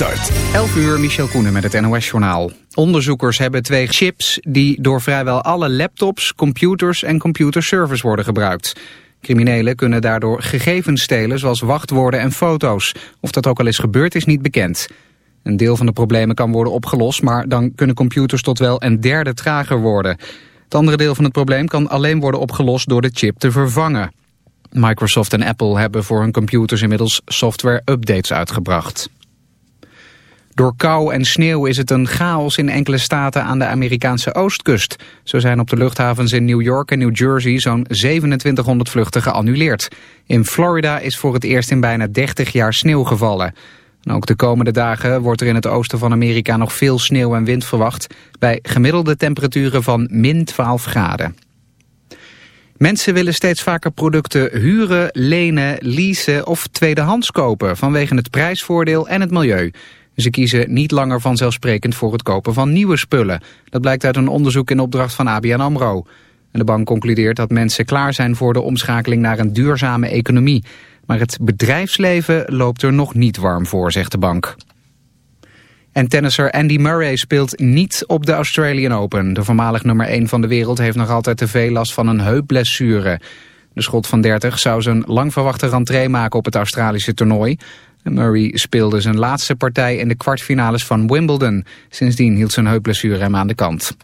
start. 11 uur, Michel Koenen met het NOS-journaal. Onderzoekers hebben twee chips die door vrijwel alle laptops, computers en computerservers worden gebruikt. Criminelen kunnen daardoor gegevens stelen zoals wachtwoorden en foto's. Of dat ook al is gebeurd is niet bekend. Een deel van de problemen kan worden opgelost, maar dan kunnen computers tot wel een derde trager worden. Het andere deel van het probleem kan alleen worden opgelost door de chip te vervangen. Microsoft en Apple hebben voor hun computers inmiddels software-updates uitgebracht. Door kou en sneeuw is het een chaos in enkele staten aan de Amerikaanse oostkust. Zo zijn op de luchthavens in New York en New Jersey zo'n 2700 vluchten geannuleerd. In Florida is voor het eerst in bijna 30 jaar sneeuw gevallen. En ook de komende dagen wordt er in het oosten van Amerika nog veel sneeuw en wind verwacht... bij gemiddelde temperaturen van min 12 graden. Mensen willen steeds vaker producten huren, lenen, leasen of tweedehands kopen... vanwege het prijsvoordeel en het milieu. Ze kiezen niet langer vanzelfsprekend voor het kopen van nieuwe spullen. Dat blijkt uit een onderzoek in opdracht van ABN AMRO. En de bank concludeert dat mensen klaar zijn voor de omschakeling naar een duurzame economie. Maar het bedrijfsleven loopt er nog niet warm voor, zegt de bank. En tennisser Andy Murray speelt niet op de Australian Open. De voormalig nummer 1 van de wereld heeft nog altijd te veel last van een heupblessure. De schot van 30 zou zijn lang verwachte rentree maken op het Australische toernooi. Murray speelde zijn laatste partij in de kwartfinales van Wimbledon. Sindsdien hield zijn heupblessure hem aan de kant.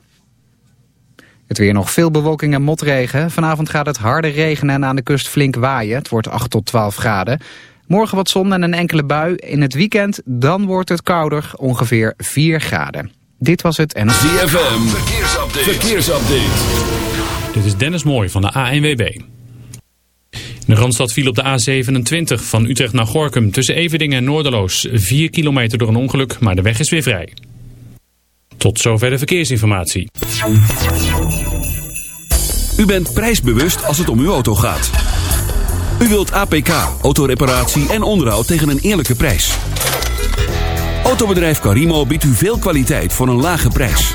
Het weer nog veel bewolking en motregen. Vanavond gaat het harder regenen en aan de kust flink waaien. Het wordt 8 tot 12 graden. Morgen wat zon en een enkele bui. In het weekend dan wordt het kouder, ongeveer 4 graden. Dit was het en... ZFM, verkeersupdate. verkeersupdate. Dit is Dennis Mooij van de ANWB. De Randstad viel op de A27 van Utrecht naar Gorkum tussen Evedingen en Noorderloos. 4 kilometer door een ongeluk, maar de weg is weer vrij. Tot zover de verkeersinformatie. U bent prijsbewust als het om uw auto gaat. U wilt APK, autoreparatie en onderhoud tegen een eerlijke prijs. Autobedrijf Carimo biedt u veel kwaliteit voor een lage prijs.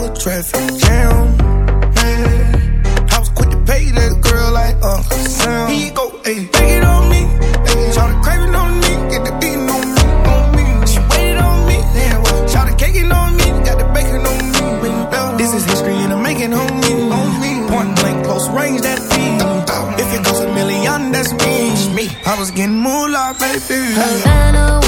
like traffic jam. Yeah. I was quick to pay that girl like Uncle Sam. He go, hey, take it on me. Hey, shout the craving on me, get the beating on me, on me. She waited on me, yeah. Well, shout the caking on me, got the bacon on me. This is history and I'm making homie, on me. Point blank, close range, that thing. If it goes a million, that's me. me. I was getting like baby. Havana,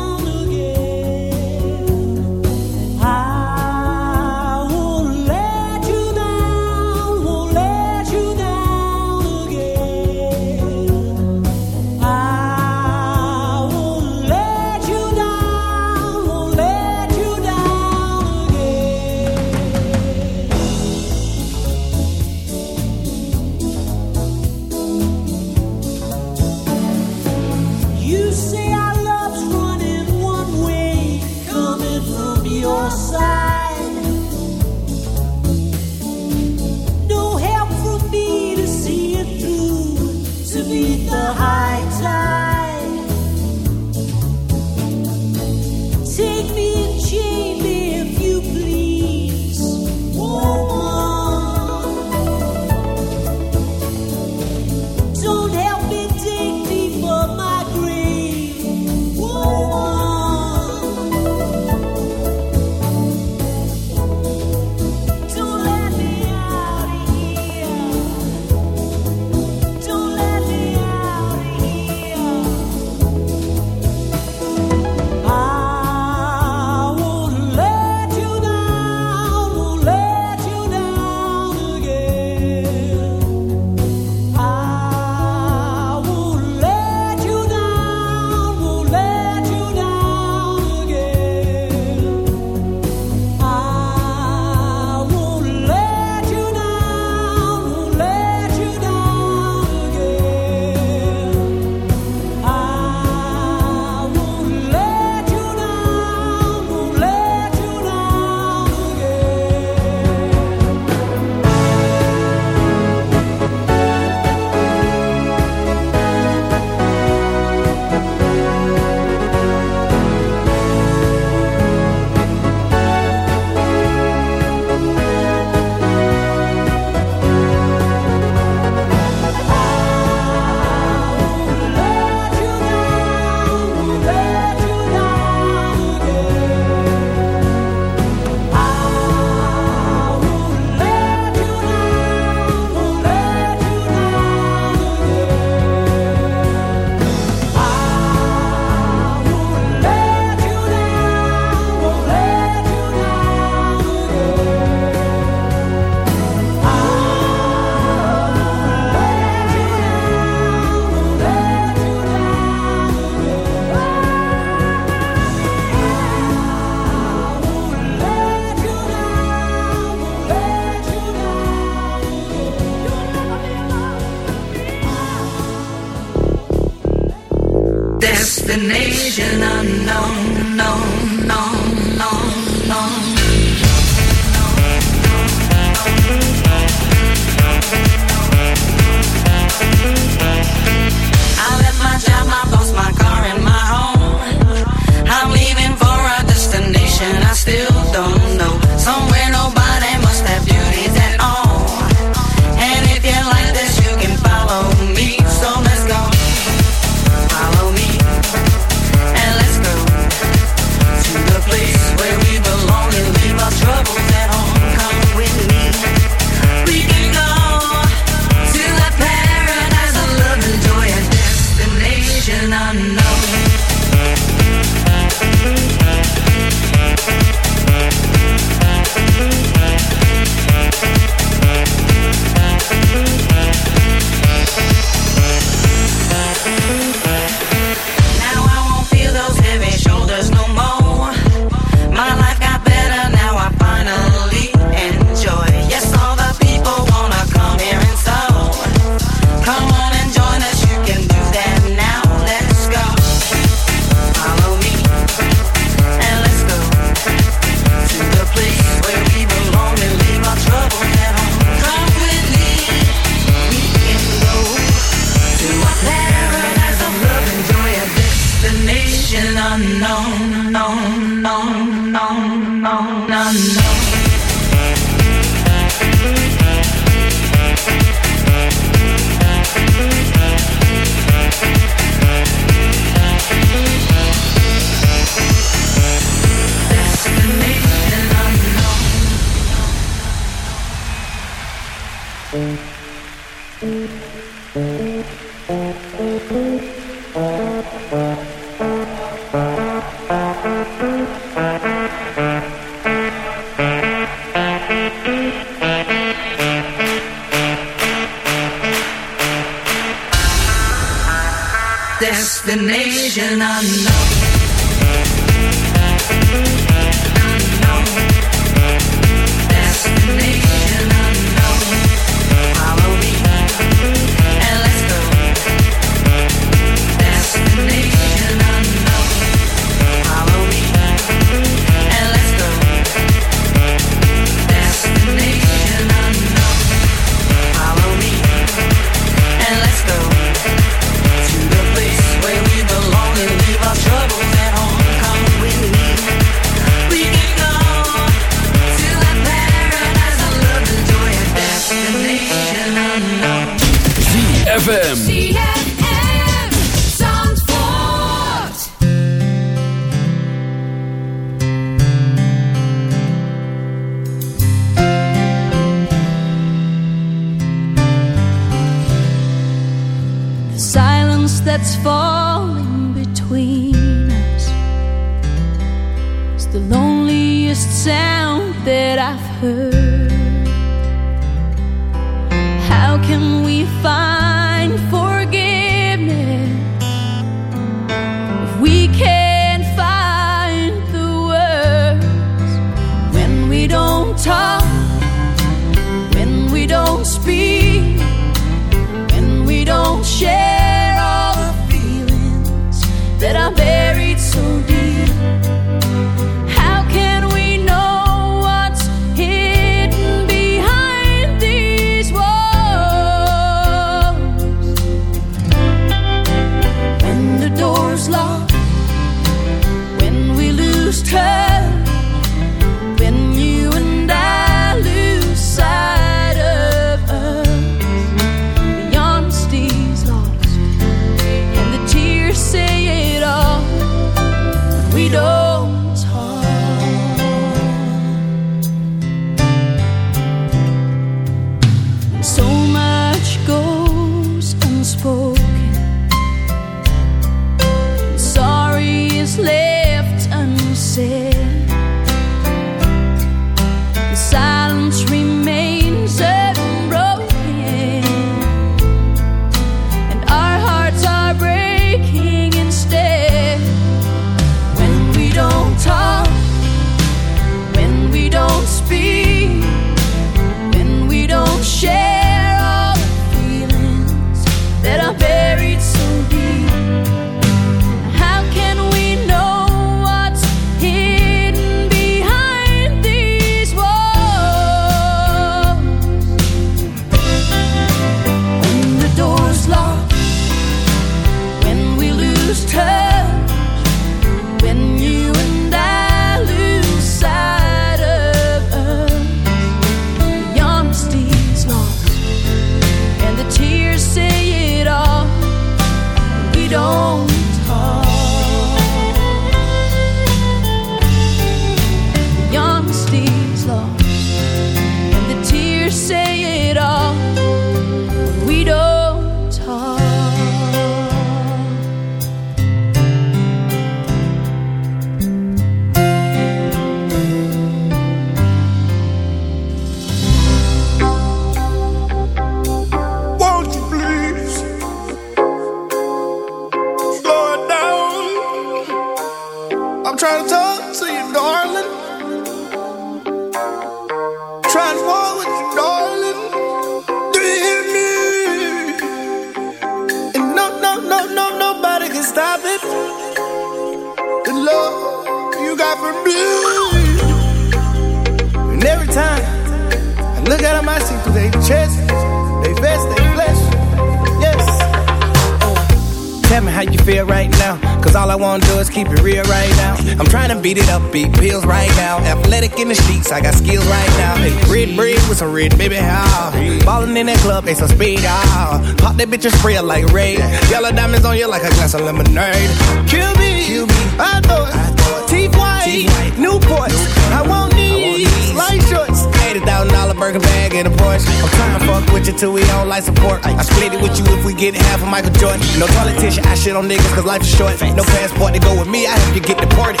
on you like a glass of lemonade. Kill me, Kill me. I thought, thought. teeth white. Newport. I want these light shorts. Eighty thousand dollar burger bag and a Porsche. I'm trying to fuck with you till we don't like support. I split it with you if we get half of Michael Jordan. No politician, I shit on niggas 'cause life is short. No passport to go with me, I have to get deported.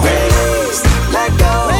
Please, let go.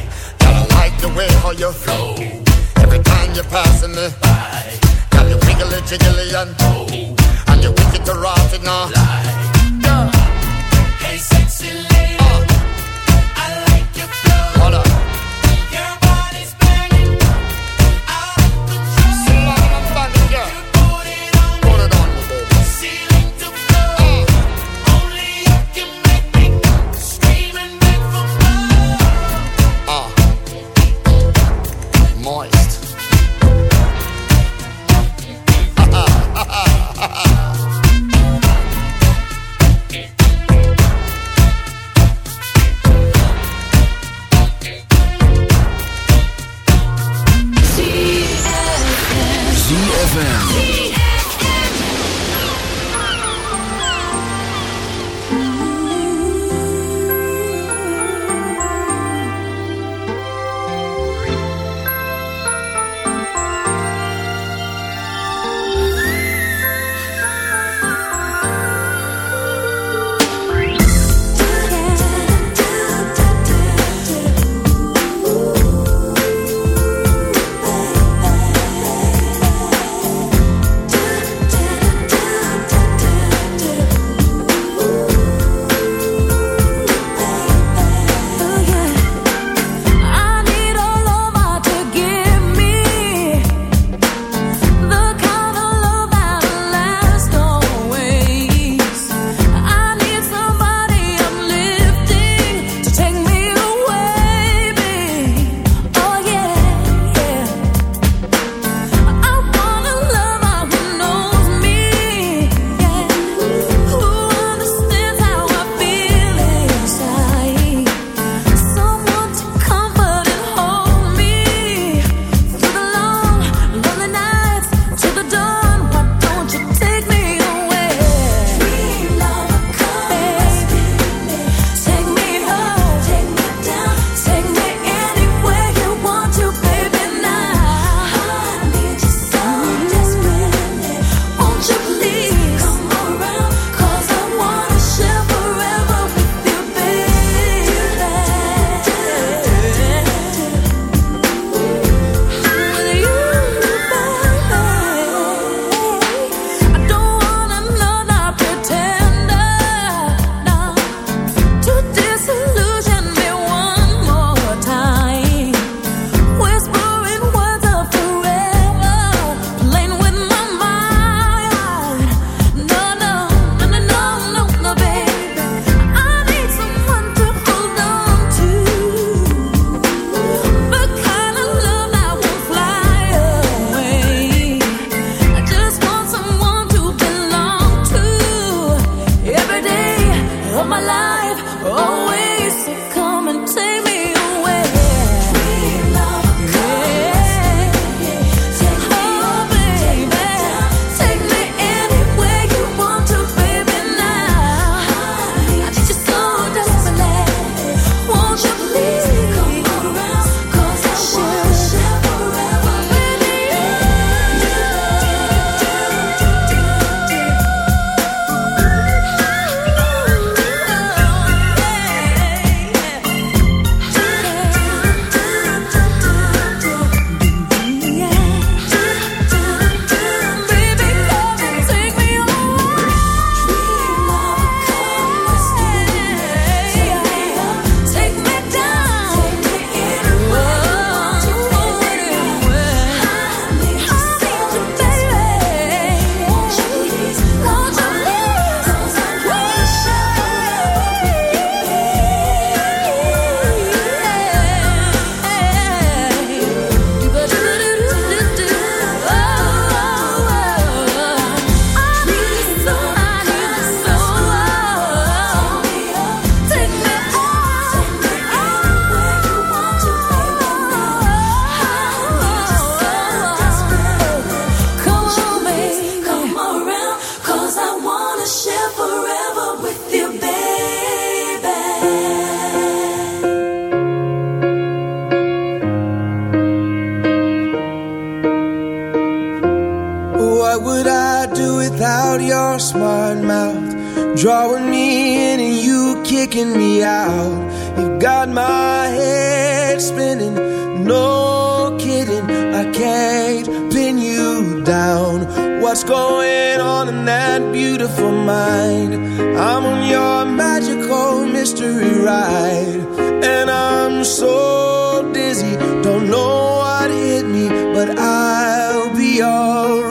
the way how you flow. Every time you're passing me by, got you wiggly jiggly and oh, and you wicked to rot in a. Lie. On in that beautiful mind? I'm on your magical mystery ride, and I'm so dizzy, don't know what hit me, but I'll be alright.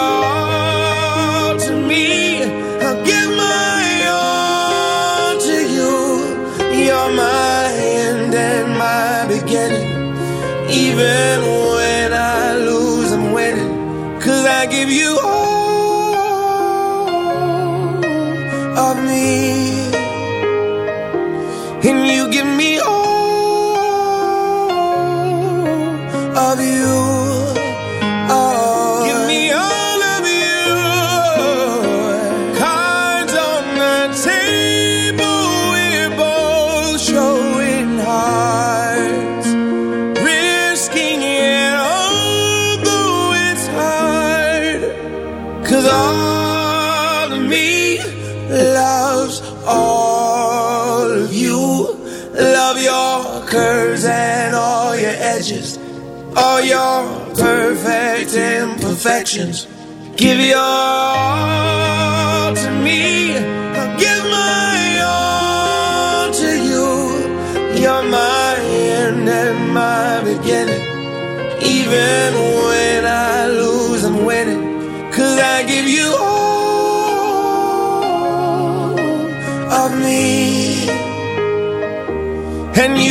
Even imperfections. Give your all to me. I'll give my all to you. You're my end and my beginning. Even when I lose, I'm winning. Cause I give you all of me. And you